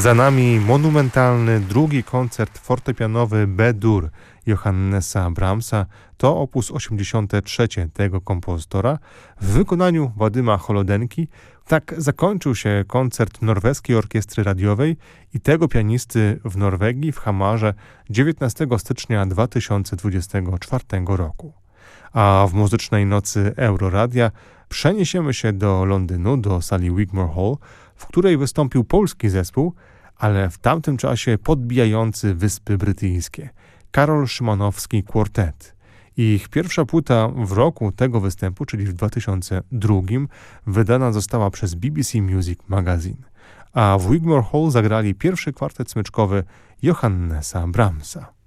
Za nami monumentalny drugi koncert fortepianowy B-dur Johannesa Brahmsa. To opus 83 tego kompozytora w wykonaniu Wadyma Holodenki. Tak zakończył się koncert Norweskiej Orkiestry Radiowej i tego pianisty w Norwegii w Hamarze 19 stycznia 2024 roku. A w muzycznej nocy Euroradia przeniesiemy się do Londynu, do sali Wigmore Hall, w której wystąpił polski zespół, ale w tamtym czasie podbijający Wyspy Brytyjskie. Karol Szymanowski Quartet. Ich pierwsza płyta w roku tego występu, czyli w 2002, wydana została przez BBC Music Magazine. A w Wigmore Hall zagrali pierwszy kwartet smyczkowy Johannesa Brahmsa.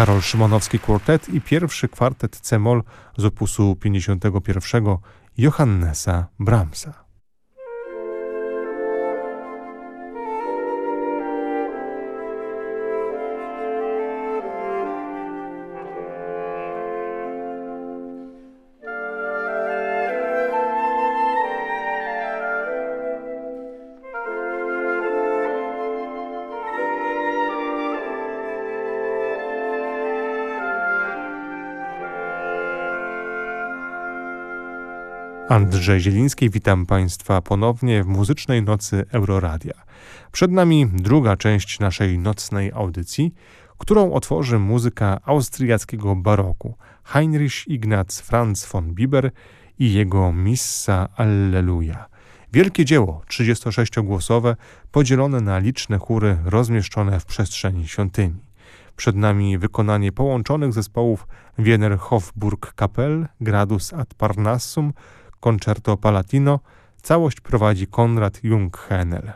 Karol Szymanowski Quartet i pierwszy kwartet C-moll z opusu 51 Johannesa Brahmsa. Andrzej Zieliński, witam Państwa ponownie w muzycznej nocy Euroradia. Przed nami druga część naszej nocnej audycji, którą otworzy muzyka austriackiego baroku Heinrich Ignaz Franz von Bieber i jego Missa Alleluja. Wielkie dzieło, 36-głosowe, podzielone na liczne chóry rozmieszczone w przestrzeni świątyni. Przed nami wykonanie połączonych zespołów Wiener Hofburg Kapell, Gradus ad Parnassum, Concerto Palatino, całość prowadzi Konrad Jung-Henel.